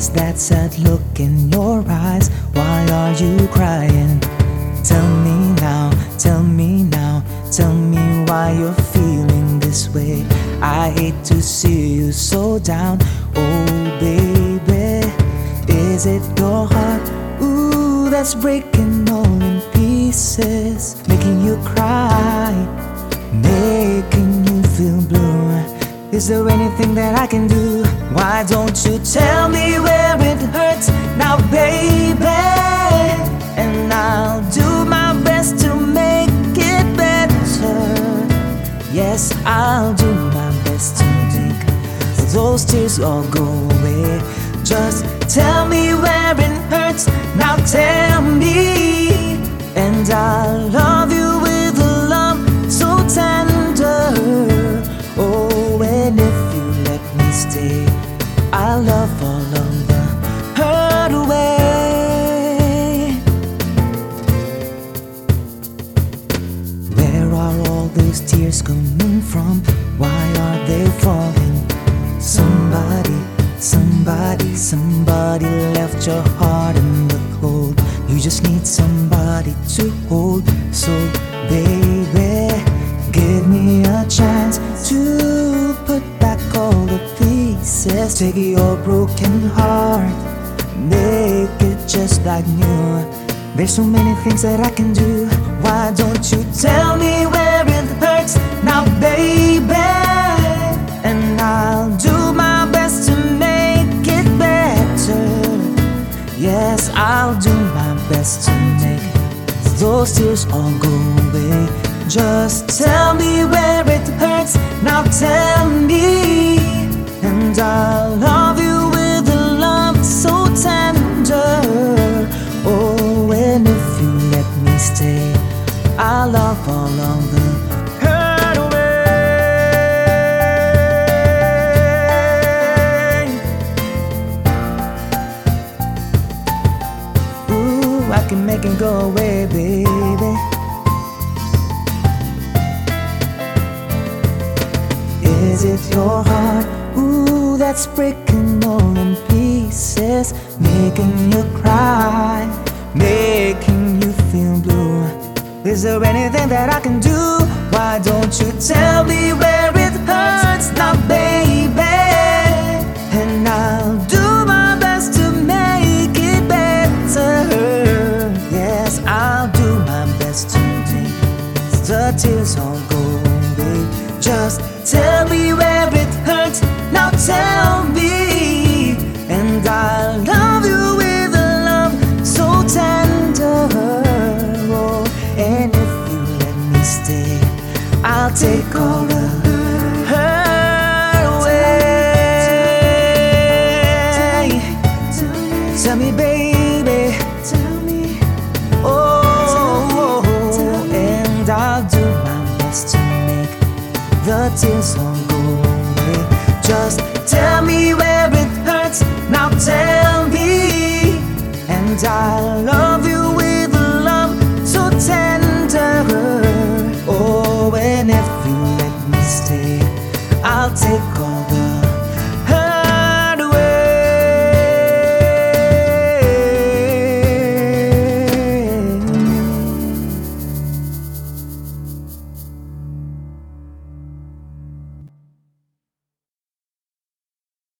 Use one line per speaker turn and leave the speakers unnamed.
is that sad look in your eyes? Why are you crying? Tell me now, tell me now, tell me why you're feeling this way. I hate to see you so down, oh baby. Is it your heart? Ooh, that's breaking all in pieces, making you cry, making you feel blue. Is there anything that I can do? Why don't you tell me where it hurts now, baby? And I'll do my best to make it better. Yes, I'll do my best to make those tears all go away. Just tell me where it hurts now, tell me, and I'll love of the hurt away. Where are all those tears coming from? Why are they falling? Somebody, somebody, somebody left your heart in the cold. You just need somebody to hold. So, baby, your broken heart, make it just like new. There's so many things that I can do. Why don't you tell me where it hurts now, baby? And I'll do my best to make it better. Yes, I'll do my best to make those tears all go away. Just tell me where it hurts now, tell Of the hurt away. Ooh, I can make it go away, baby. Is it your heart? Ooh, that's breaking all in pieces, making you cry, blue. Is there anything that I can do? Why don't you tell me where it hurts now, baby? And I'll do my best to make it better. Yes, I'll do my best to make the tears all go away. Just tell me where it hurts. Now tell me, and I'll all go away. Just